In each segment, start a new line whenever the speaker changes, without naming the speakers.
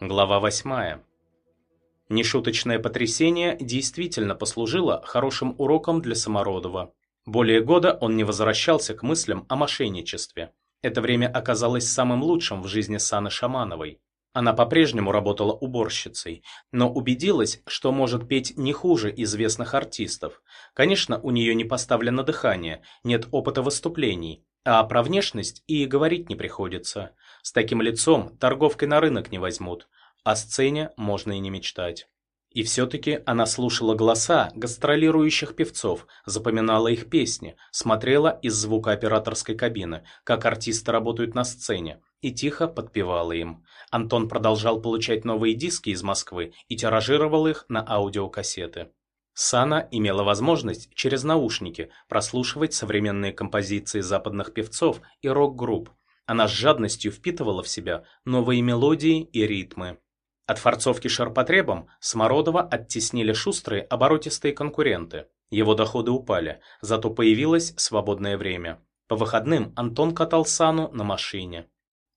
Глава 8. Нешуточное потрясение действительно послужило хорошим уроком для Самородова. Более года он не возвращался к мыслям о мошенничестве. Это время оказалось самым лучшим в жизни Саны Шамановой. Она по-прежнему работала уборщицей, но убедилась, что может петь не хуже известных артистов. Конечно, у нее не поставлено дыхание, нет опыта выступлений, а про внешность и говорить не приходится. С таким лицом торговкой на рынок не возьмут. О сцене можно и не мечтать. И все-таки она слушала голоса гастролирующих певцов, запоминала их песни, смотрела из звукооператорской кабины, как артисты работают на сцене, и тихо подпевала им. Антон продолжал получать новые диски из Москвы и тиражировал их на аудиокассеты. Сана имела возможность через наушники прослушивать современные композиции западных певцов и рок-групп. Она с жадностью впитывала в себя новые мелодии и ритмы. От форцовки ширпотребом Смородова оттеснили шустрые оборотистые конкуренты. Его доходы упали, зато появилось свободное время. По выходным Антон катал Сану на машине.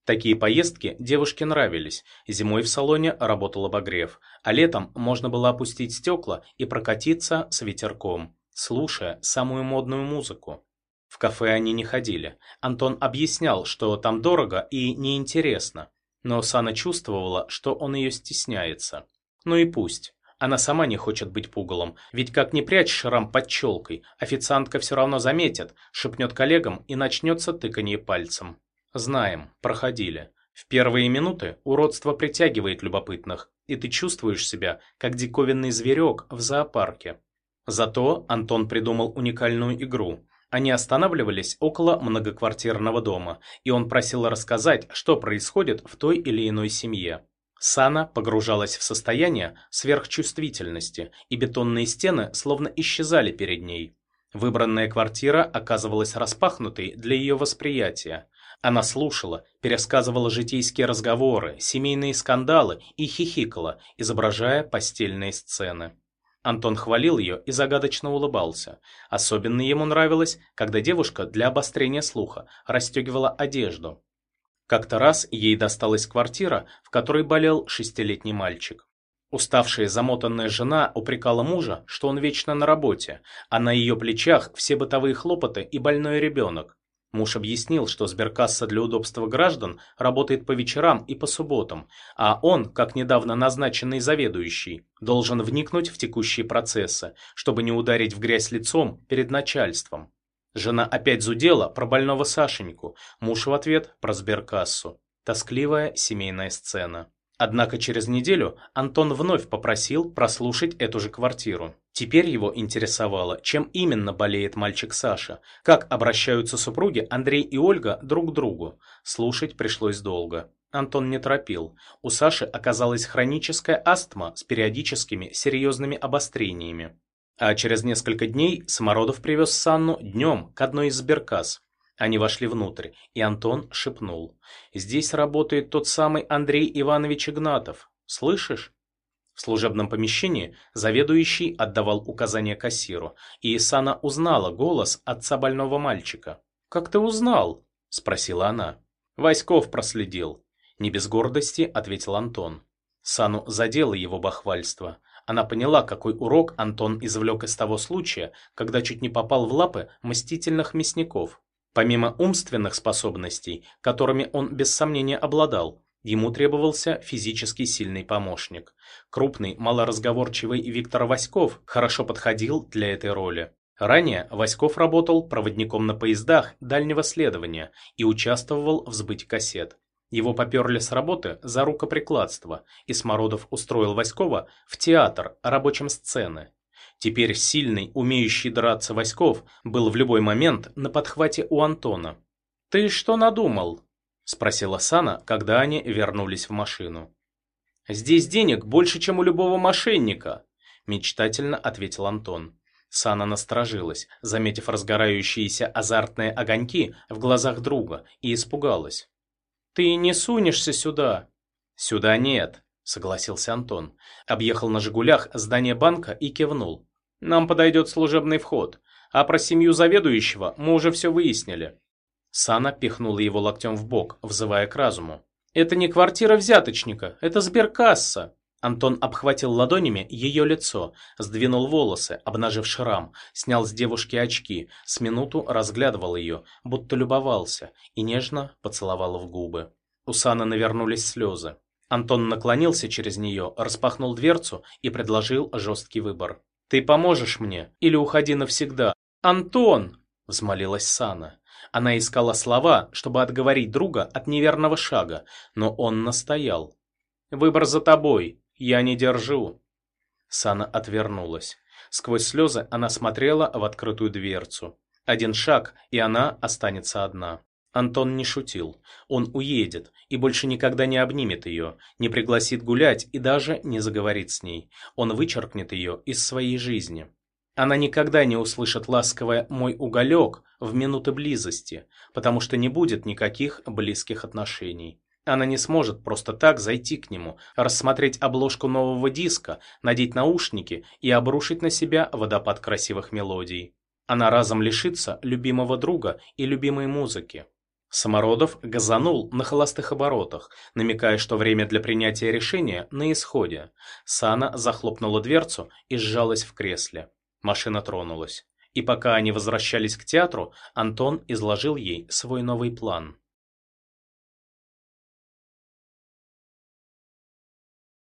Такие поездки девушке нравились. Зимой в салоне работал обогрев, а летом можно было опустить стекла и прокатиться с ветерком, слушая самую модную музыку. В кафе они не ходили. Антон объяснял, что там дорого и неинтересно. Но Сана чувствовала, что он ее стесняется. Ну и пусть. Она сама не хочет быть пугалом, ведь как не прячь шрам под челкой, официантка все равно заметит, шепнет коллегам и начнется тыканье пальцем. Знаем, проходили. В первые минуты уродство притягивает любопытных, и ты чувствуешь себя, как диковинный зверек в зоопарке. Зато Антон придумал уникальную игру. Они останавливались около многоквартирного дома, и он просил рассказать, что происходит в той или иной семье. Сана погружалась в состояние сверхчувствительности, и бетонные стены словно исчезали перед ней. Выбранная квартира оказывалась распахнутой для ее восприятия. Она слушала, пересказывала житейские разговоры, семейные скандалы и хихикала, изображая постельные сцены. Антон хвалил ее и загадочно улыбался. Особенно ему нравилось, когда девушка для обострения слуха расстегивала одежду. Как-то раз ей досталась квартира, в которой болел шестилетний мальчик. Уставшая замотанная жена упрекала мужа, что он вечно на работе, а на ее плечах все бытовые хлопоты и больной ребенок. Муж объяснил, что сберкасса для удобства граждан работает по вечерам и по субботам, а он, как недавно назначенный заведующий, должен вникнуть в текущие процессы, чтобы не ударить в грязь лицом перед начальством. Жена опять зудела про больного Сашеньку, муж в ответ про сберкассу. Тоскливая семейная сцена. Однако через неделю Антон вновь попросил прослушать эту же квартиру. Теперь его интересовало, чем именно болеет мальчик Саша, как обращаются супруги Андрей и Ольга друг к другу. Слушать пришлось долго. Антон не торопил. У Саши оказалась хроническая астма с периодическими серьезными обострениями. А через несколько дней Самородов привез Санну днем к одной из сберкасс. Они вошли внутрь, и Антон шепнул. «Здесь работает тот самый Андрей Иванович Игнатов. Слышишь?» В служебном помещении заведующий отдавал указания кассиру, и Исана узнала голос отца больного мальчика. «Как ты узнал?» – спросила она. «Васьков проследил». Не без гордости ответил Антон. Сану задело его бахвальство. Она поняла, какой урок Антон извлек из того случая, когда чуть не попал в лапы мстительных мясников. Помимо умственных способностей, которыми он без сомнения обладал, ему требовался физически сильный помощник. Крупный, малоразговорчивый Виктор Васьков хорошо подходил для этой роли. Ранее Васьков работал проводником на поездах дальнего следования и участвовал в сбытии кассет. Его поперли с работы за рукоприкладство, и Смородов устроил Васькова в театр рабочим сцены. Теперь сильный, умеющий драться Васьков был в любой момент на подхвате у Антона. «Ты что надумал?» – спросила Сана, когда они вернулись в машину. «Здесь денег больше, чем у любого мошенника», – мечтательно ответил Антон. Сана насторожилась, заметив разгорающиеся азартные огоньки в глазах друга, и испугалась. «Ты не сунешься сюда?» «Сюда нет», – согласился Антон. Объехал на «Жигулях» здание банка и кивнул. Нам подойдет служебный вход, а про семью заведующего мы уже все выяснили». Сана пихнула его локтем в бок, взывая к разуму. Это не квартира взяточника, это сберкасса. Антон обхватил ладонями ее лицо, сдвинул волосы, обнажив шрам, снял с девушки очки, с минуту разглядывал ее, будто любовался, и нежно поцеловал в губы. У Саны навернулись слезы. Антон наклонился через нее, распахнул дверцу и предложил жесткий выбор. «Ты поможешь мне или уходи навсегда?» «Антон!» – взмолилась Сана. Она искала слова, чтобы отговорить друга от неверного шага, но он настоял. «Выбор за тобой. Я не держу». Сана отвернулась. Сквозь слезы она смотрела в открытую дверцу. Один шаг, и она останется одна. Антон не шутил. Он уедет и больше никогда не обнимет ее, не пригласит гулять и даже не заговорит с ней. Он вычеркнет ее из своей жизни. Она никогда не услышит ласковое «мой уголек» в минуты близости, потому что не будет никаких близких отношений. Она не сможет просто так зайти к нему, рассмотреть обложку нового диска, надеть наушники и обрушить на себя водопад красивых мелодий. Она разом лишится любимого друга и любимой музыки. Самородов газанул на холостых оборотах, намекая, что время для принятия решения на исходе. Сана захлопнула дверцу и сжалась в кресле. Машина тронулась. И пока они возвращались к театру, Антон изложил ей свой новый план.